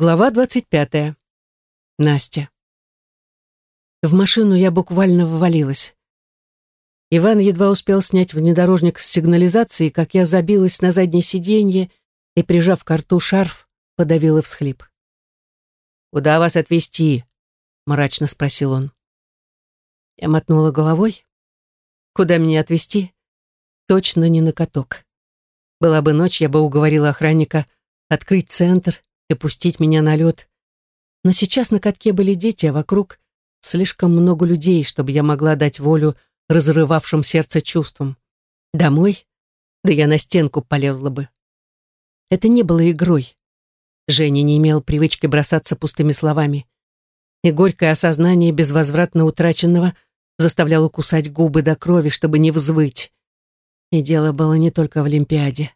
Глава двадцать пятая. Настя. В машину я буквально ввалилась. Иван едва успел снять внедорожник с сигнализацией, как я забилась на заднее сиденье и, прижав к рту шарф, подавила всхлип. «Куда вас отвезти?» — мрачно спросил он. Я мотнула головой. «Куда меня отвезти?» «Точно не на каток. Была бы ночь, я бы уговорила охранника открыть центр и пустить меня на лед. Но сейчас на катке были дети, а вокруг слишком много людей, чтобы я могла дать волю разрывавшим сердце чувствам. Домой? Да я на стенку полезла бы. Это не было игрой. Женя не имел привычки бросаться пустыми словами. И горькое осознание безвозвратно утраченного заставляло кусать губы до крови, чтобы не взвыть. И дело было не только в Олимпиаде.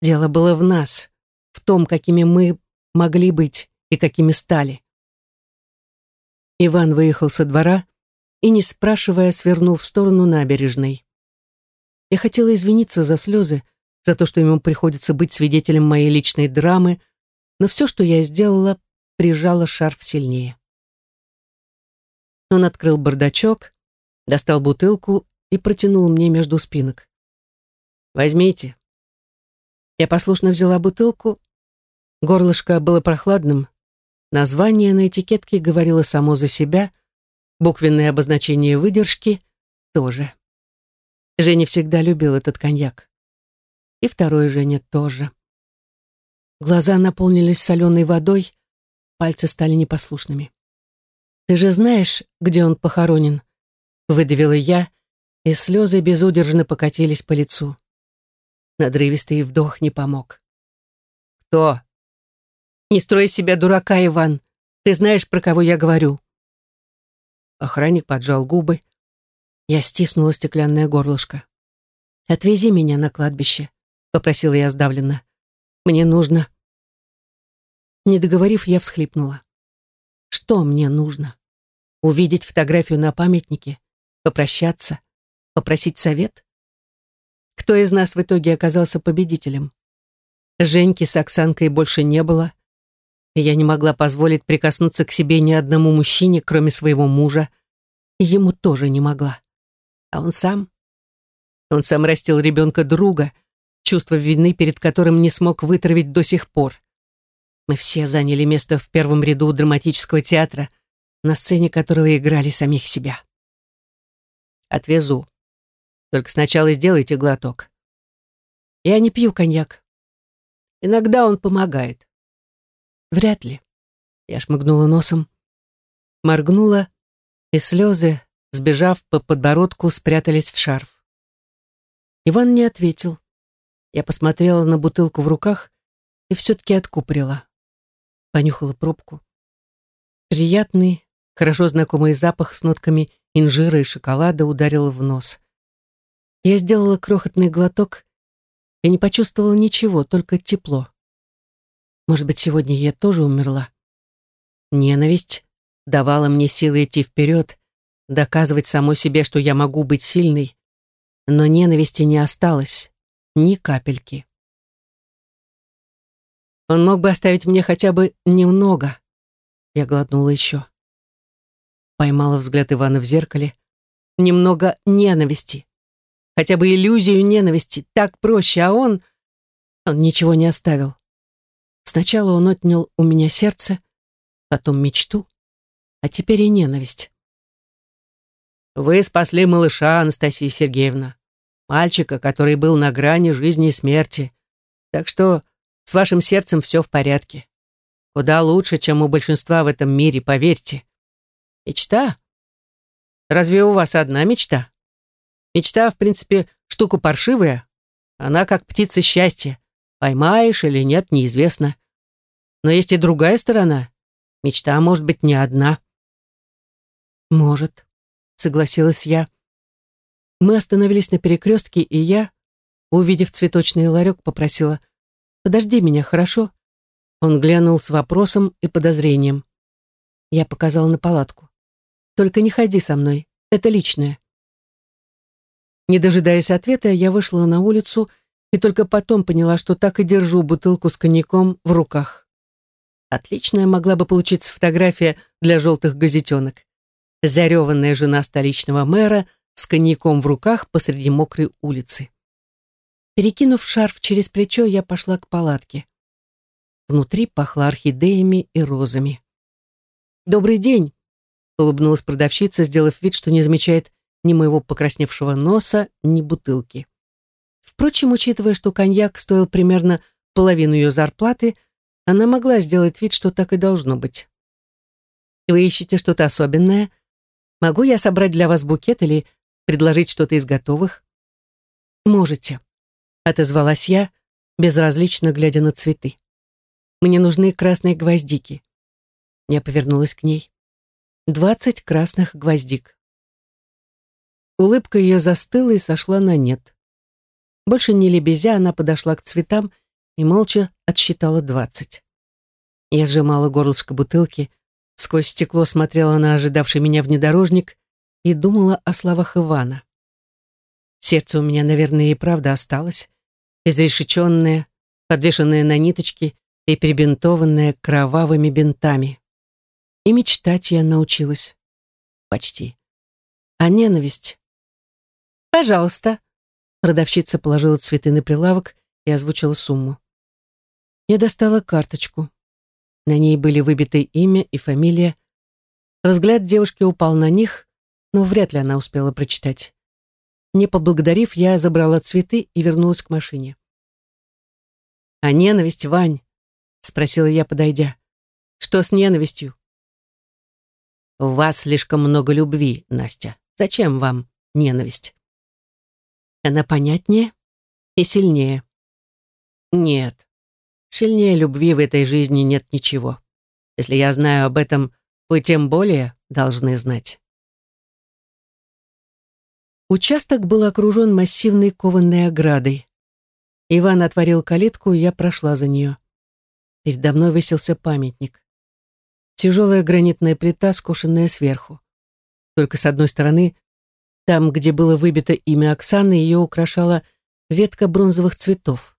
Дело было в нас, в том, какими мы могли быть и какими стали. Иван выехал со двора и, не спрашивая, свернул в сторону набережной. Я хотела извиниться за слезы, за то, что ему приходится быть свидетелем моей личной драмы, но все, что я сделала, прижала шарф сильнее. Он открыл бардачок, достал бутылку и протянул мне между спинок. «Возьмите». Я послушно взяла бутылку, Горлышко было прохладным. Название на этикетке говорило само за себя. Буквенное обозначение выдержки тоже. Женя всегда любил этот коньяк. И второй Женя тоже. Глаза наполнились соленой водой, пальцы стали непослушными. «Ты же знаешь, где он похоронен?» Выдавила я, и слезы безудержно покатились по лицу. Надрывистый вдох не помог. «Кто?» Не строй себя дурака, Иван. Ты знаешь, про кого я говорю. Охранник поджал губы. Я стиснула стеклянное горлышко. «Отвези меня на кладбище», — попросила я сдавленно. «Мне нужно...» Не договорив, я всхлипнула. «Что мне нужно? Увидеть фотографию на памятнике? Попрощаться? Попросить совет?» Кто из нас в итоге оказался победителем? Женьки с Оксанкой больше не было я не могла позволить прикоснуться к себе ни одному мужчине, кроме своего мужа, и ему тоже не могла. А он сам? Он сам растил ребенка друга, чувство вины перед которым не смог вытравить до сих пор. Мы все заняли место в первом ряду драматического театра, на сцене которого играли самих себя. Отвезу. Только сначала сделайте глоток. Я не пью коньяк. Иногда он помогает. Вряд ли. Я шмыгнула носом, моргнула, и слезы, сбежав по подбородку, спрятались в шарф. Иван не ответил. Я посмотрела на бутылку в руках и все-таки откупорила. Понюхала пробку. Приятный, хорошо знакомый запах с нотками инжира и шоколада ударил в нос. Я сделала крохотный глоток и не почувствовала ничего, только тепло. Может быть, сегодня я тоже умерла? Ненависть давала мне силы идти вперед, доказывать самой себе, что я могу быть сильной, но ненависти не осталось, ни капельки. Он мог бы оставить мне хотя бы немного. Я глотнула еще. Поймала взгляд Ивана в зеркале. Немного ненависти. Хотя бы иллюзию ненависти. Так проще, а он... Он ничего не оставил. Сначала он отнял у меня сердце, потом мечту, а теперь и ненависть. Вы спасли малыша, Анастасия Сергеевна, мальчика, который был на грани жизни и смерти. Так что с вашим сердцем все в порядке. Куда лучше, чем у большинства в этом мире, поверьте. Мечта? Разве у вас одна мечта? Мечта, в принципе, штука паршивая. Она как птица счастья. Поймаешь или нет, неизвестно. Но есть и другая сторона. Мечта может быть не одна. Может, согласилась я. Мы остановились на перекрестке, и я, увидев цветочный ларек, попросила «Подожди меня, хорошо?» Он глянул с вопросом и подозрением. Я показала на палатку. «Только не ходи со мной, это личное». Не дожидаясь ответа, я вышла на улицу и только потом поняла, что так и держу бутылку с коньяком в руках. Отличная могла бы получиться фотография для желтых газетенок. Зареванная жена столичного мэра с коньяком в руках посреди мокрой улицы. Перекинув шарф через плечо, я пошла к палатке. Внутри пахло орхидеями и розами. «Добрый день!» — улыбнулась продавщица, сделав вид, что не замечает ни моего покрасневшего носа, ни бутылки. Впрочем, учитывая, что коньяк стоил примерно половину ее зарплаты, она могла сделать вид, что так и должно быть. «Вы ищете что-то особенное? Могу я собрать для вас букет или предложить что-то из готовых?» «Можете», — отозвалась я, безразлично глядя на цветы. «Мне нужны красные гвоздики». Я повернулась к ней. «Двадцать красных гвоздик». Улыбка ее застыла и сошла на нет. Больше не лебезя, она подошла к цветам и молча отсчитала двадцать. Я сжимала горлышко бутылки, сквозь стекло смотрела на ожидавший меня внедорожник и думала о словах Ивана. Сердце у меня, наверное, и правда осталось, изрешеченное, подвешенное на ниточки и перебинтованное кровавыми бинтами. И мечтать я научилась. Почти. А ненависть? «Пожалуйста», Продавщица положила цветы на прилавок и озвучила сумму. Я достала карточку. На ней были выбиты имя и фамилия. Взгляд девушки упал на них, но вряд ли она успела прочитать. Не поблагодарив, я забрала цветы и вернулась к машине. «А ненависть, Вань?» — спросила я, подойдя. «Что с ненавистью?» «В вас слишком много любви, Настя. Зачем вам ненависть?» Она понятнее и сильнее. Нет, сильнее любви в этой жизни нет ничего. Если я знаю об этом, вы тем более должны знать. Участок был окружен массивной кованной оградой. Иван отворил калитку, и я прошла за нее. Передо мной высился памятник. Тяжелая гранитная плита, скошенная сверху. Только с одной стороны там, где было выбито имя Оксаны, ее украшала ветка бронзовых цветов.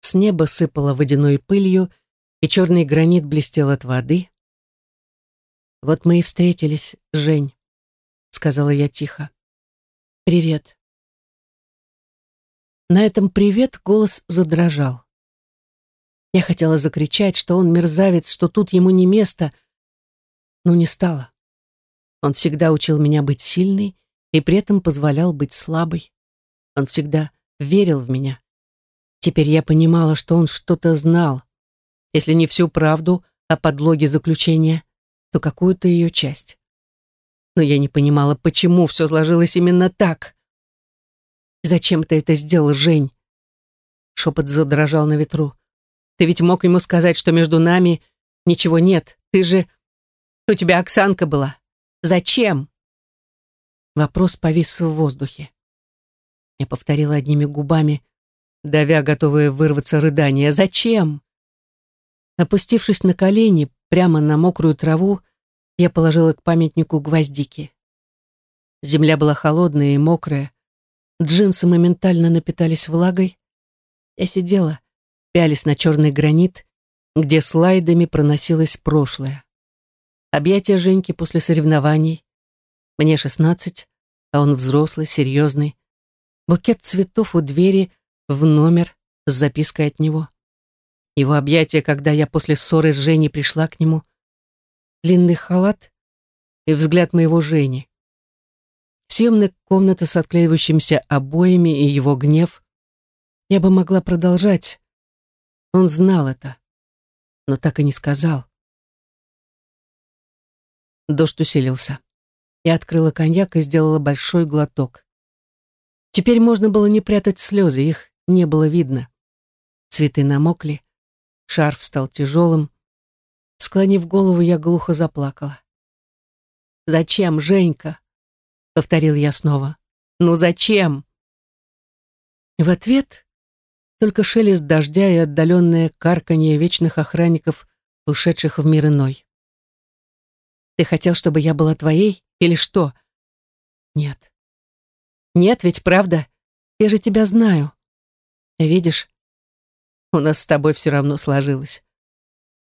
С неба сыпало водяной пылью, и черный гранит блестел от воды. «Вот мы и встретились, Жень», — сказала я тихо. «Привет». На этом «привет» голос задрожал. Я хотела закричать, что он мерзавец, что тут ему не место, но не стало. Он всегда учил меня быть сильной и при этом позволял быть слабой. Он всегда верил в меня. Теперь я понимала, что он что-то знал. Если не всю правду о подлоге заключения, то какую-то ее часть. Но я не понимала, почему все сложилось именно так. «Зачем ты это сделал, Жень?» Шепот задрожал на ветру. «Ты ведь мог ему сказать, что между нами ничего нет. Ты же... У тебя Оксанка была. Зачем?» Вопрос повис в воздухе. Я повторила одними губами, давя, готовые вырваться рыдания. «Зачем?» Опустившись на колени, прямо на мокрую траву, я положила к памятнику гвоздики. Земля была холодная и мокрая. Джинсы моментально напитались влагой. Я сидела, пялись на черный гранит, где слайдами проносилось прошлое. Объятия Женьки после соревнований, мне шестнадцать, а он взрослый, серьезный. Букет цветов у двери в номер с запиской от него. Его объятия, когда я после ссоры с Женей пришла к нему. Длинный халат и взгляд моего Жени. Съемная комната с отклеивающимися обоями и его гнев. Я бы могла продолжать. Он знал это, но так и не сказал. Дождь усилился. Я открыла коньяк и сделала большой глоток. Теперь можно было не прятать слезы, их не было видно. Цветы намокли, шарф стал тяжелым. Склонив голову, я глухо заплакала. «Зачем, Женька?» — повторил я снова. «Ну зачем?» В ответ только шелест дождя и отдаленное карканье вечных охранников, ушедших в мир иной. «Ты хотел, чтобы я была твоей?» Или что? Нет. Нет, ведь правда? Я же тебя знаю. Видишь, у нас с тобой все равно сложилось.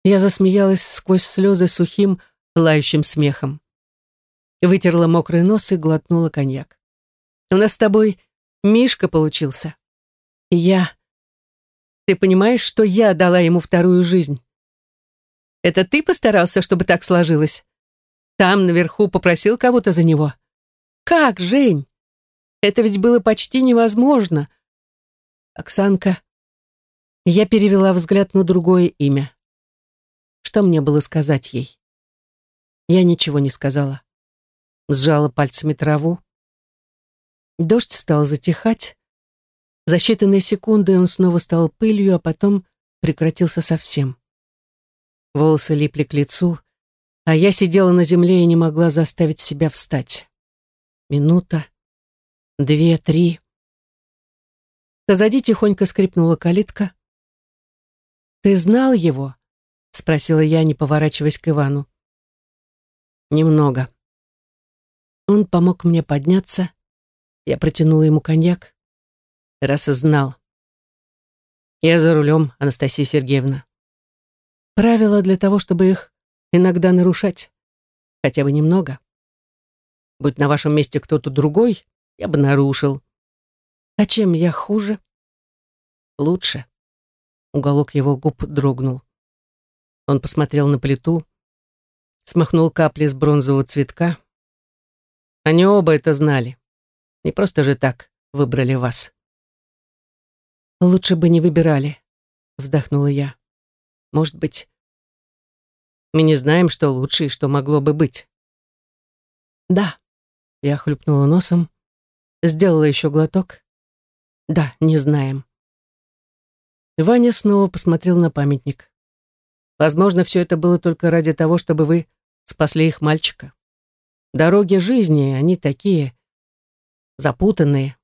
Я засмеялась сквозь слезы сухим, лающим смехом. Вытерла мокрый нос и глотнула коньяк. «У нас с тобой Мишка получился. я... Ты понимаешь, что я дала ему вторую жизнь? Это ты постарался, чтобы так сложилось? Там наверху попросил кого-то за него? Как, Жень? Это ведь было почти невозможно. Оксанка. Я перевела взгляд на другое имя. Что мне было сказать ей? Я ничего не сказала. Сжала пальцами траву. Дождь стал затихать. За считанные секунды он снова стал пылью, а потом прекратился совсем. Волосы липли к лицу, а я сидела на земле и не могла заставить себя встать. Минута, две, три. Позади тихонько скрипнула калитка. «Ты знал его?» — спросила я, не поворачиваясь к Ивану. «Немного». Он помог мне подняться. Я протянула ему коньяк. Раз и знал. Я за рулем, Анастасия Сергеевна. Правила для того, чтобы их иногда нарушать. Хотя бы немного. Будь на вашем месте кто-то другой, я бы нарушил. А чем я хуже? Лучше. Уголок его губ дрогнул. Он посмотрел на плиту, смахнул капли с бронзового цветка. Они оба это знали. Не просто же так выбрали вас. Лучше бы не выбирали, вздохнула я. Может быть, мы не знаем, что лучше и что могло бы быть. Да, я хлюпнула носом, сделала еще глоток. Да, не знаем. Ваня снова посмотрел на памятник. Возможно, все это было только ради того, чтобы вы спасли их мальчика. Дороги жизни, они такие запутанные.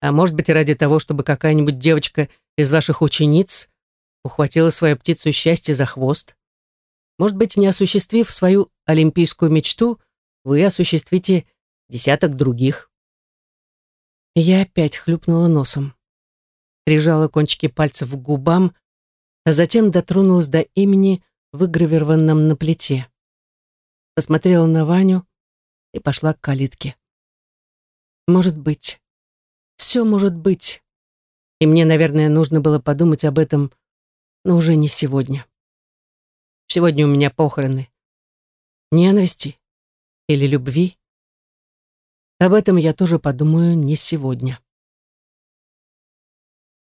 А может быть, ради того, чтобы какая-нибудь девочка из ваших учениц ухватила свою птицу счастья за хвост. Может быть, не осуществив свою олимпийскую мечту, вы осуществите десяток других. Я опять хлюпнула носом. Прижала кончики пальцев к губам, а затем дотронулась до имени, выгравированном на плите. Посмотрела на Ваню и пошла к калитке. Может быть. Все может быть. И мне, наверное, нужно было подумать об этом, но уже не сегодня. Сегодня у меня похороны. Ненависти или любви? Об этом я тоже подумаю не сегодня.